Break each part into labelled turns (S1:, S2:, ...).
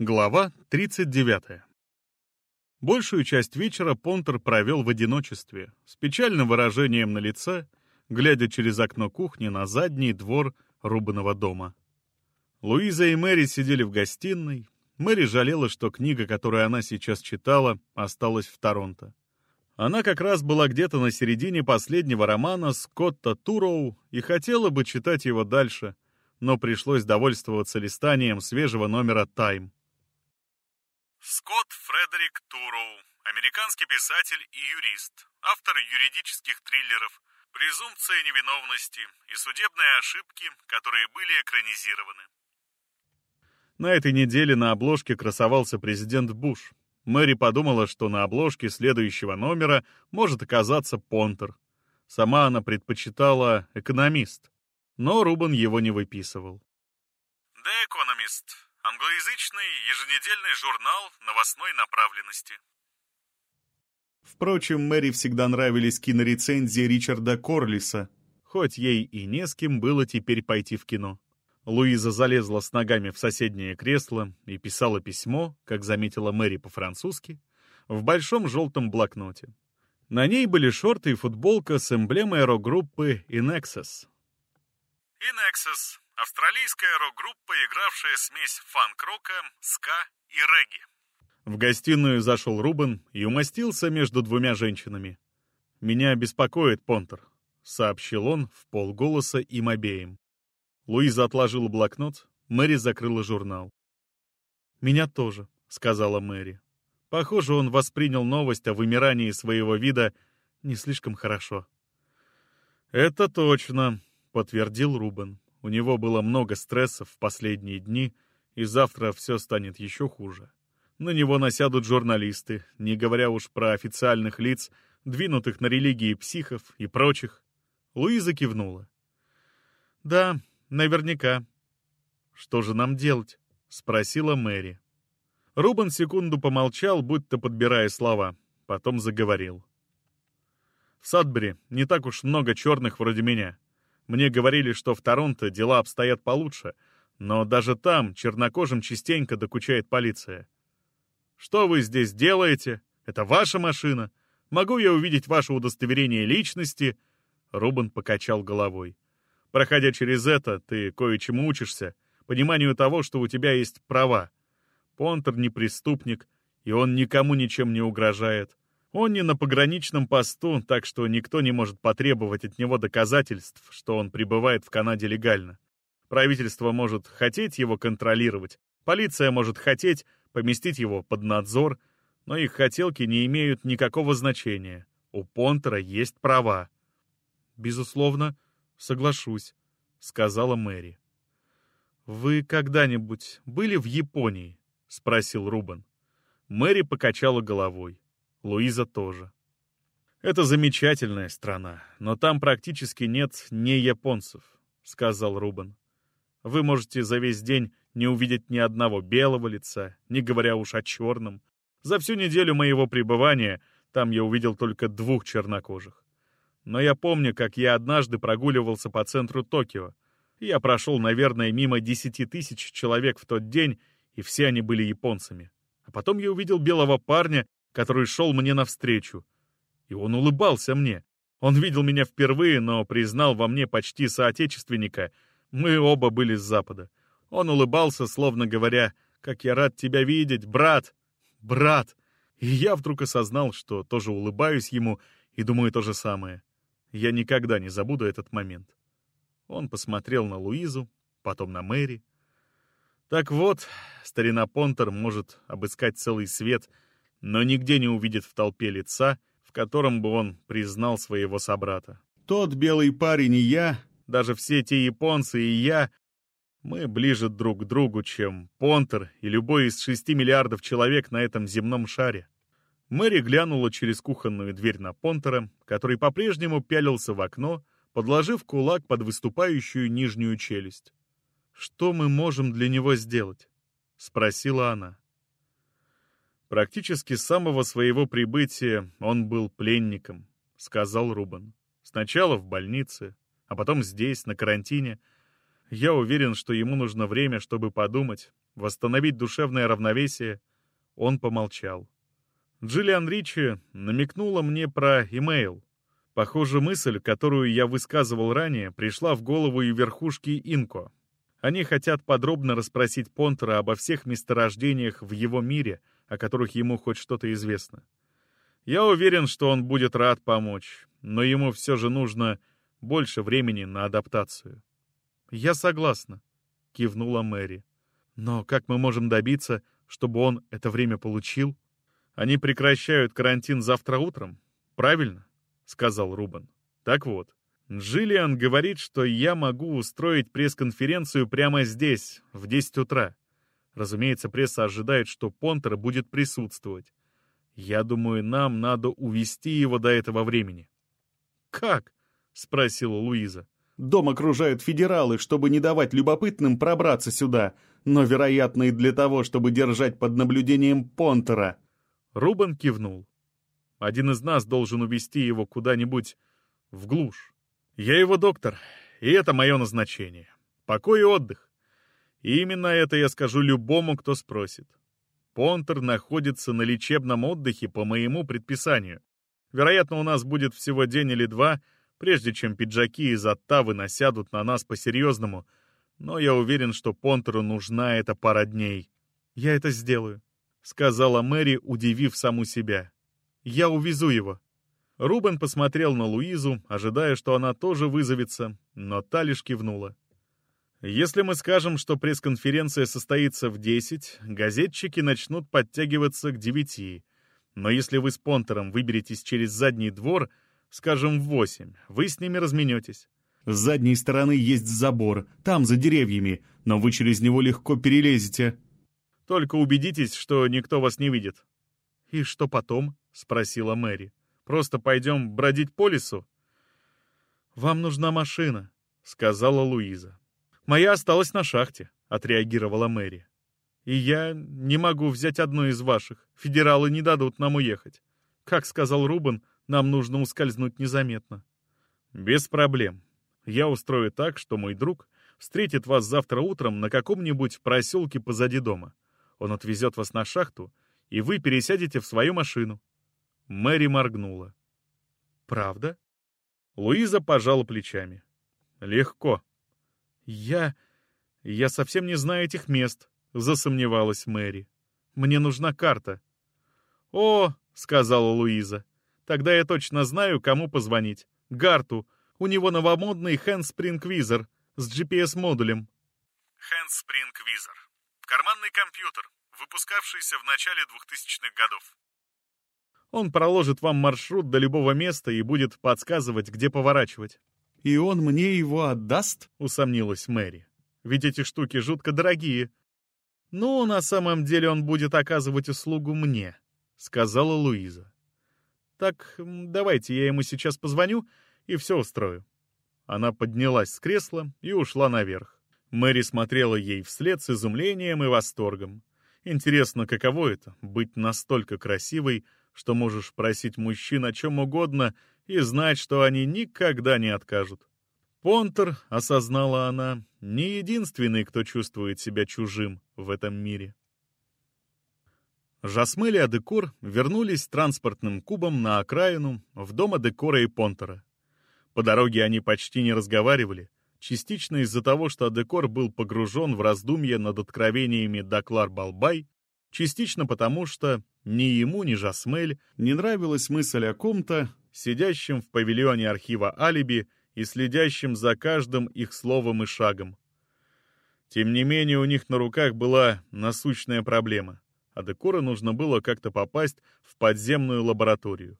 S1: Глава 39. Большую часть вечера Понтер провел в одиночестве, с печальным выражением на лице, глядя через окно кухни на задний двор Рубанова дома. Луиза и Мэри сидели в гостиной. Мэри жалела, что книга, которую она сейчас читала, осталась в Торонто. Она как раз была где-то на середине последнего романа Скотта Туроу и хотела бы читать его дальше, но пришлось довольствоваться листанием свежего номера «Тайм».
S2: Скотт Фредерик Туроу, американский писатель и юрист, автор юридических триллеров «Презумпция невиновности» и «Судебные ошибки», которые были экранизированы.
S1: На этой неделе на обложке красовался президент Буш. Мэри подумала, что на обложке следующего номера может оказаться Понтер. Сама она предпочитала «Экономист», но Рубан его не выписывал.
S2: «The Economist» Англоязычный еженедельный журнал новостной направленности.
S1: Впрочем, Мэри всегда нравились кинорецензии Ричарда Корлиса, хоть ей и не с кем было теперь пойти в кино. Луиза залезла с ногами в соседнее кресло и писала письмо, как заметила Мэри по-французски, в большом желтом блокноте. На ней были шорты и футболка с эмблемой рок-группы Inexus.
S2: Inexus Австралийская рок-группа, игравшая смесь фанк-рока, ска и регги.
S1: В гостиную зашел Рубен и умостился между двумя женщинами. «Меня беспокоит Понтер», — сообщил он в полголоса им обеим. Луиза отложила блокнот, Мэри закрыла журнал. «Меня тоже», — сказала Мэри. Похоже, он воспринял новость о вымирании своего вида не слишком хорошо. «Это точно», — подтвердил Рубен. У него было много стрессов в последние дни, и завтра все станет еще хуже. На него насядут журналисты, не говоря уж про официальных лиц, двинутых на религии психов и прочих. Луиза кивнула. «Да, наверняка». «Что же нам делать?» — спросила Мэри. Рубен секунду помолчал, будто подбирая слова, потом заговорил. «В Садбери не так уж много черных вроде меня. Мне говорили, что в Торонто дела обстоят получше, но даже там чернокожим частенько докучает полиция. «Что вы здесь делаете? Это ваша машина? Могу я увидеть ваше удостоверение личности?» Рубан покачал головой. «Проходя через это, ты кое-чему учишься, пониманию того, что у тебя есть права. Понтер не преступник, и он никому ничем не угрожает. Он не на пограничном посту, так что никто не может потребовать от него доказательств, что он пребывает в Канаде легально. Правительство может хотеть его контролировать, полиция может хотеть поместить его под надзор, но их хотелки не имеют никакого значения. У Понтера есть права. «Безусловно, соглашусь», — сказала Мэри. «Вы когда-нибудь были в Японии?» — спросил Рубен. Мэри покачала головой. Луиза тоже. «Это замечательная страна, но там практически нет не японцев», — сказал Рубен. «Вы можете за весь день не увидеть ни одного белого лица, не говоря уж о черном. За всю неделю моего пребывания там я увидел только двух чернокожих. Но я помню, как я однажды прогуливался по центру Токио. Я прошел, наверное, мимо десяти тысяч человек в тот день, и все они были японцами. А потом я увидел белого парня, который шел мне навстречу. И он улыбался мне. Он видел меня впервые, но признал во мне почти соотечественника. Мы оба были с Запада. Он улыбался, словно говоря, «Как я рад тебя видеть, брат! Брат!» И я вдруг осознал, что тоже улыбаюсь ему и думаю то же самое. Я никогда не забуду этот момент. Он посмотрел на Луизу, потом на Мэри. Так вот, старина Понтер может обыскать целый свет — но нигде не увидит в толпе лица, в котором бы он признал своего собрата. Тот белый парень и я, даже все те японцы и я, мы ближе друг к другу, чем Понтер и любой из шести миллиардов человек на этом земном шаре. Мэри глянула через кухонную дверь на Понтера, который по-прежнему пялился в окно, подложив кулак под выступающую нижнюю челюсть. «Что мы можем для него сделать?» — спросила она. Практически с самого своего прибытия он был пленником, сказал Рубан. Сначала в больнице, а потом здесь, на карантине. Я уверен, что ему нужно время, чтобы подумать, восстановить душевное равновесие. Он помолчал. Джиллиан Ричи намекнула мне про имейл. Похоже, мысль, которую я высказывал ранее, пришла в голову и верхушки Инко. Они хотят подробно расспросить Понтера обо всех месторождениях в его мире, о которых ему хоть что-то известно. Я уверен, что он будет рад помочь, но ему все же нужно больше времени на адаптацию. «Я согласна», — кивнула Мэри. «Но как мы можем добиться, чтобы он это время получил?» «Они прекращают карантин завтра утром, правильно?» — сказал Рубен. «Так вот, Джиллиан говорит, что я могу устроить пресс-конференцию прямо здесь, в 10 утра. Разумеется, пресса ожидает, что Понтер будет присутствовать. Я думаю, нам надо увести его до этого времени». «Как?» — спросила Луиза.
S3: «Дом окружают федералы, чтобы не давать любопытным пробраться сюда, но, вероятно, и для того, чтобы держать под наблюдением Понтера».
S1: Рубен кивнул. «Один из нас должен увести его куда-нибудь в глушь. Я его доктор, и это мое назначение. Покой и отдых. И именно это я скажу любому, кто спросит. Понтер находится на лечебном отдыхе по моему предписанию. Вероятно, у нас будет всего день или два, прежде чем пиджаки из Оттавы насядут на нас по-серьезному, но я уверен, что Понтеру нужна эта пара дней. «Я это сделаю», — сказала Мэри, удивив саму себя. «Я увезу его». Рубен посмотрел на Луизу, ожидая, что она тоже вызовется, но та лишь кивнула. «Если мы скажем, что пресс-конференция состоится в 10, газетчики начнут подтягиваться к 9. Но если вы с Понтером выберетесь через задний двор, скажем, в 8, вы с ними разменетесь».
S3: «С задней стороны есть забор, там, за деревьями, но вы через него легко перелезете».
S1: «Только убедитесь, что никто вас не видит». «И что потом?» — спросила Мэри. Просто пойдем бродить по лесу?» «Вам нужна машина», — сказала Луиза. «Моя осталась на шахте», — отреагировала Мэри. «И я не могу взять одну из ваших. Федералы не дадут нам уехать. Как сказал Рубен, нам нужно ускользнуть незаметно». «Без проблем. Я устрою так, что мой друг встретит вас завтра утром на каком-нибудь проселке позади дома. Он отвезет вас на шахту, и вы пересядете в свою машину. Мэри моргнула. «Правда?» Луиза пожала плечами. «Легко». «Я... я совсем не знаю этих мест», — засомневалась Мэри. «Мне нужна карта». «О», — сказала Луиза, — «тогда я точно знаю, кому позвонить. Гарту. У него новомодный хэндспринг-визор с GPS-модулем».
S2: Хэндспринг-визор. Карманный компьютер, выпускавшийся в начале 2000-х годов.
S1: Он проложит вам маршрут до любого места и будет подсказывать, где поворачивать».
S3: «И он мне его отдаст?»
S1: — усомнилась Мэри. «Ведь эти штуки жутко дорогие». «Ну, на самом деле он будет оказывать услугу мне», — сказала Луиза. «Так, давайте я ему сейчас позвоню и все устрою». Она поднялась с кресла и ушла наверх. Мэри смотрела ей вслед с изумлением и восторгом. Интересно, каково это — быть настолько красивой, что можешь просить мужчин о чем угодно и знать, что они никогда не откажут. Понтер, осознала она, не единственный, кто чувствует себя чужим в этом мире. Жасмель и Адекор вернулись транспортным кубом на окраину, в дом Адекора и Понтера. По дороге они почти не разговаривали, частично из-за того, что Адекор был погружен в раздумья над откровениями Даклар Балбай, частично потому, что ни ему, ни Жасмель не нравилась мысль о ком-то, сидящем в павильоне архива алиби и следящем за каждым их словом и шагом. Тем не менее, у них на руках была насущная проблема, а Декора нужно было как-то попасть в подземную лабораторию.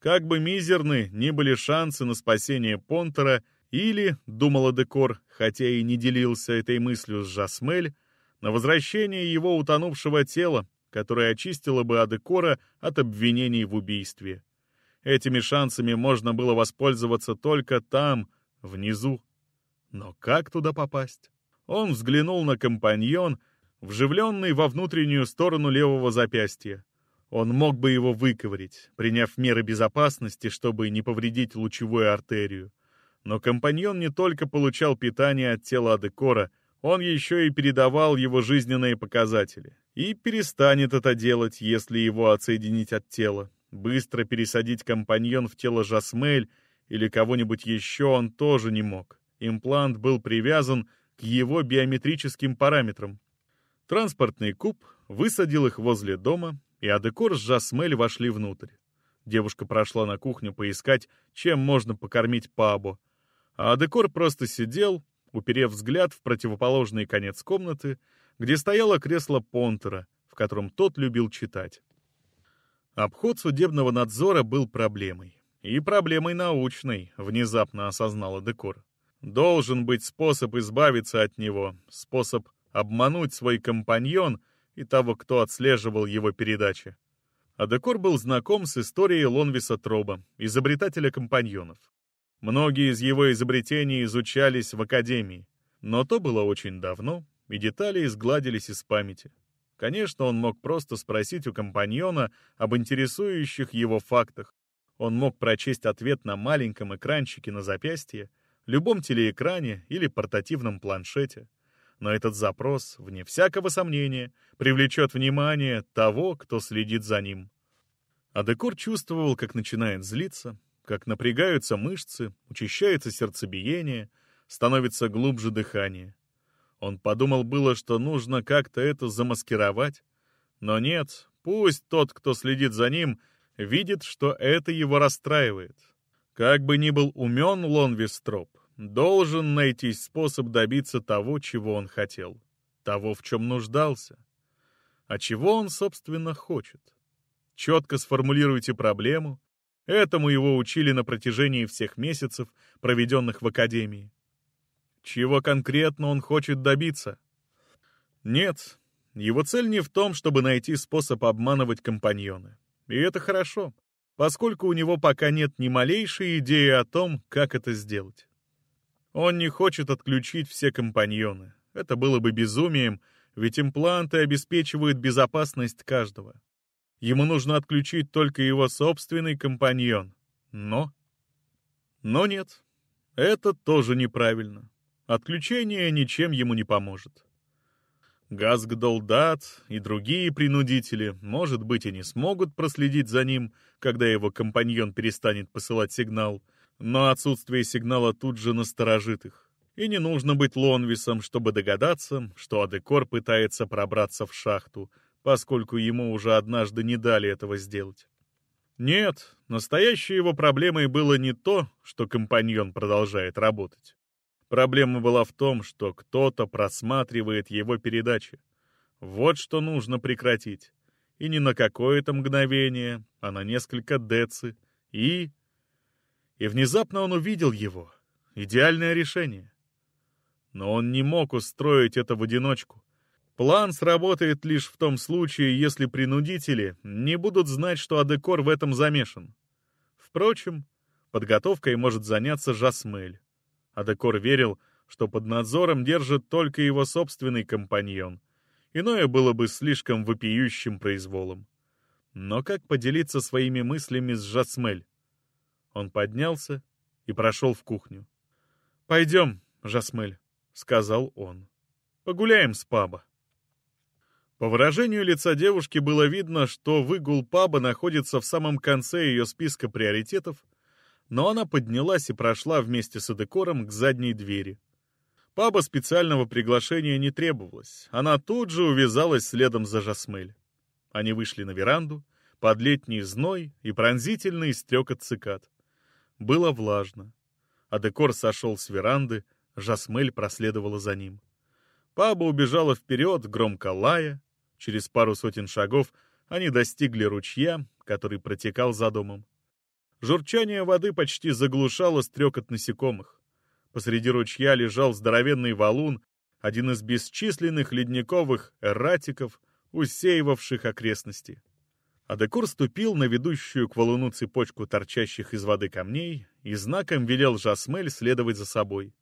S1: Как бы мизерны ни были шансы на спасение Понтера, или, думала Декор, хотя и не делился этой мыслью с Жасмель, на возвращение его утонувшего тела, которое очистило бы Адекора от обвинений в убийстве. Этими шансами можно было воспользоваться только там, внизу. Но как туда попасть? Он взглянул на компаньон, вживленный во внутреннюю сторону левого запястья. Он мог бы его выковырить, приняв меры безопасности, чтобы не повредить лучевую артерию. Но компаньон не только получал питание от тела Адекора, он еще и передавал его жизненные показатели. И перестанет это делать, если его отсоединить от тела. Быстро пересадить компаньон в тело Жасмель или кого-нибудь еще он тоже не мог. Имплант был привязан к его биометрическим параметрам. Транспортный куб высадил их возле дома, и Адекор с Жасмель вошли внутрь. Девушка прошла на кухню поискать, чем можно покормить Пабо, а Адекор просто сидел, уперев взгляд в противоположный конец комнаты, где стояло кресло Понтера, в котором тот любил читать. Обход судебного надзора был проблемой. И проблемой научной, внезапно осознала Декор. Должен быть способ избавиться от него, способ обмануть свой компаньон и того, кто отслеживал его передачи. А Декор был знаком с историей Лонвиса Троба, изобретателя компаньонов. Многие из его изобретений изучались в академии, но то было очень давно, и детали изгладились из памяти. Конечно, он мог просто спросить у компаньона об интересующих его фактах. Он мог прочесть ответ на маленьком экранчике на запястье, любом телеэкране или портативном планшете. Но этот запрос, вне всякого сомнения, привлечет внимание того, кто следит за ним. Адекор чувствовал, как начинает злиться, как напрягаются мышцы, учащается сердцебиение, становится глубже дыхание. Он подумал было, что нужно как-то это замаскировать, но нет, пусть тот, кто следит за ним, видит, что это его расстраивает. Как бы ни был умен Лон Вестроп, должен найти способ добиться того, чего он хотел, того, в чем нуждался. А чего он, собственно, хочет? Четко сформулируйте проблему, Этому его учили на протяжении всех месяцев, проведенных в академии. Чего конкретно он хочет добиться? Нет, его цель не в том, чтобы найти способ обманывать компаньона. И это хорошо, поскольку у него пока нет ни малейшей идеи о том, как это сделать. Он не хочет отключить все компаньоны. Это было бы безумием, ведь импланты обеспечивают безопасность каждого. Ему нужно отключить только его собственный компаньон. Но... Но нет. Это тоже неправильно. Отключение ничем ему не поможет. Газгдолдат и другие принудители, может быть, и не смогут проследить за ним, когда его компаньон перестанет посылать сигнал, но отсутствие сигнала тут же насторожит их. И не нужно быть Лонвисом, чтобы догадаться, что Адекор пытается пробраться в шахту, поскольку ему уже однажды не дали этого сделать. Нет, настоящей его проблемой было не то, что компаньон продолжает работать. Проблема была в том, что кто-то просматривает его передачи. Вот что нужно прекратить. И не на какое-то мгновение, а на несколько деци. И... И внезапно он увидел его. Идеальное решение. Но он не мог устроить это в одиночку. План сработает лишь в том случае, если принудители не будут знать, что Адекор в этом замешан. Впрочем, подготовкой может заняться Жасмель. Адекор верил, что под надзором держит только его собственный компаньон. Иное было бы слишком вопиющим произволом. Но как поделиться своими мыслями с Жасмель? Он поднялся и прошел в кухню. «Пойдем, Жасмель», — сказал он. «Погуляем с паба». По выражению лица девушки было видно, что выгул паба находится в самом конце ее списка приоритетов, но она поднялась и прошла вместе с Эдекором к задней двери. Паба специального приглашения не требовалось, она тут же увязалась следом за Жасмель. Они вышли на веранду, под летний зной и пронзительный стрекот цикад. Было влажно. Адекор сошел с веранды, Жасмель проследовала за ним. Паба убежала вперед, громко лая, Через пару сотен шагов они достигли ручья, который протекал за домом. Журчание воды почти заглушало стрекот насекомых. Посреди ручья лежал здоровенный валун, один из бесчисленных ледниковых эрратиков, усеивавших окрестности. Адекур ступил на ведущую к валуну цепочку торчащих из воды камней и знаком велел Жасмель следовать за собой.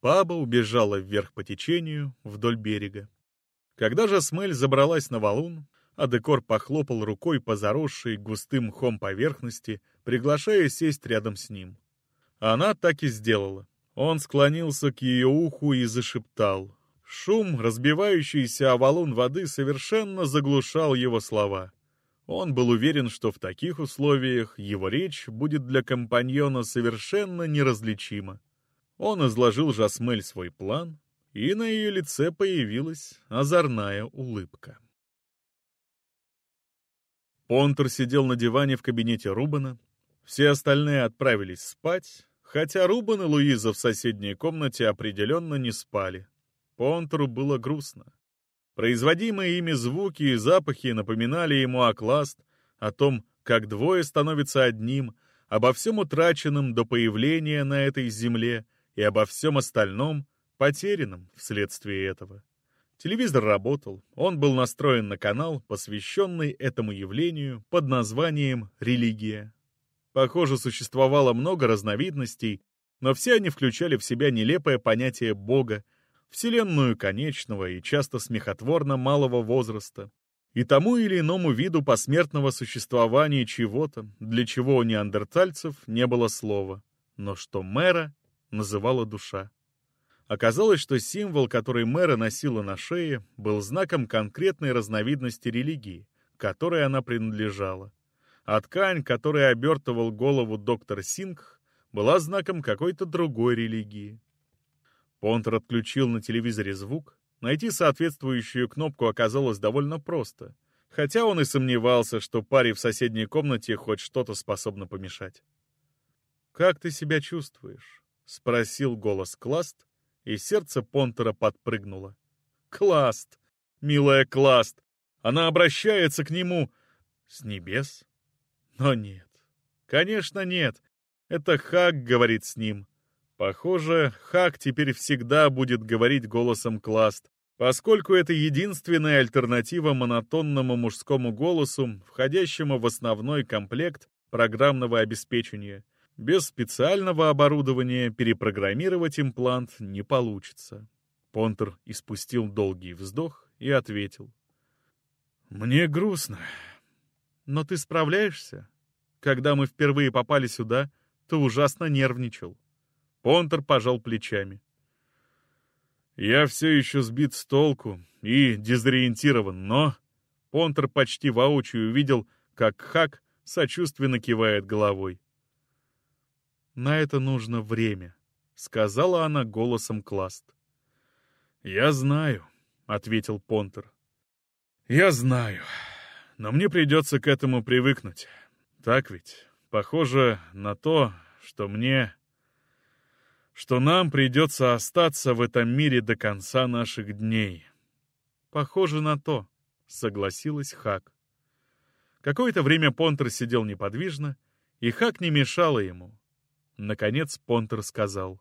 S1: Паба убежала вверх по течению, вдоль берега. Когда же Смель забралась на валун, Адекор похлопал рукой по заросшей густым мхом поверхности, приглашая сесть рядом с ним. Она так и сделала. Он склонился к ее уху и зашептал. Шум, разбивающийся о валун воды, совершенно заглушал его слова. Он был уверен, что в таких условиях его речь будет для компаньона совершенно неразличима. Он изложил Жасмель свой план, и на ее лице появилась озорная улыбка. Понтер сидел на диване в кабинете Рубана. Все остальные отправились спать, хотя Рубан и Луиза в соседней комнате определенно не спали. Понтеру было грустно. Производимые ими звуки и запахи напоминали ему о Класт, о том, как двое становятся одним, обо всем утраченном до появления на этой земле и обо всем остальном, потерянном вследствие этого. Телевизор работал, он был настроен на канал, посвященный этому явлению под названием «Религия». Похоже, существовало много разновидностей, но все они включали в себя нелепое понятие Бога, вселенную конечного и часто смехотворно малого возраста, и тому или иному виду посмертного существования чего-то, для чего у неандертальцев не было слова, но что мэра называла душа. Оказалось, что символ, который мэра носила на шее, был знаком конкретной разновидности религии, которой она принадлежала. А ткань, которой обертывал голову доктор Сингх, была знаком какой-то другой религии. Понтер отключил на телевизоре звук. Найти соответствующую кнопку оказалось довольно просто, хотя он и сомневался, что паре в соседней комнате хоть что-то способно помешать. «Как ты себя чувствуешь?» — спросил голос Класт, и сердце Понтера подпрыгнуло. «Класт! Милая Класт! Она обращается к нему с небес?» Но нет. Конечно, нет. Это Хак говорит с ним. Похоже, Хак теперь всегда будет говорить голосом Класт, поскольку это единственная альтернатива монотонному мужскому голосу, входящему в основной комплект программного обеспечения — без специального оборудования перепрограммировать имплант не получится. Понтер испустил долгий вздох и ответил. «Мне грустно. Но ты справляешься? Когда мы впервые попали сюда, ты ужасно нервничал». Понтер пожал плечами. «Я все еще сбит с толку и дезориентирован, но...» Понтер почти воочию увидел, как Хак сочувственно кивает головой. На это нужно время», — сказала она голосом Класт. «Я знаю», — ответил Понтер. «Я знаю, но мне придется к этому привыкнуть. Так ведь? Похоже на то, что мне... что нам придется остаться в этом мире до конца наших дней». «Похоже на то», — согласилась Хак. Какое-то время Понтер сидел неподвижно, и Хак не мешала ему. Наконец Понтер сказал.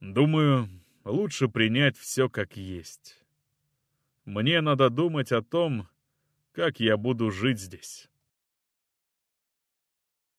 S1: «Думаю, лучше принять все как есть. Мне надо думать о том, как я буду жить здесь».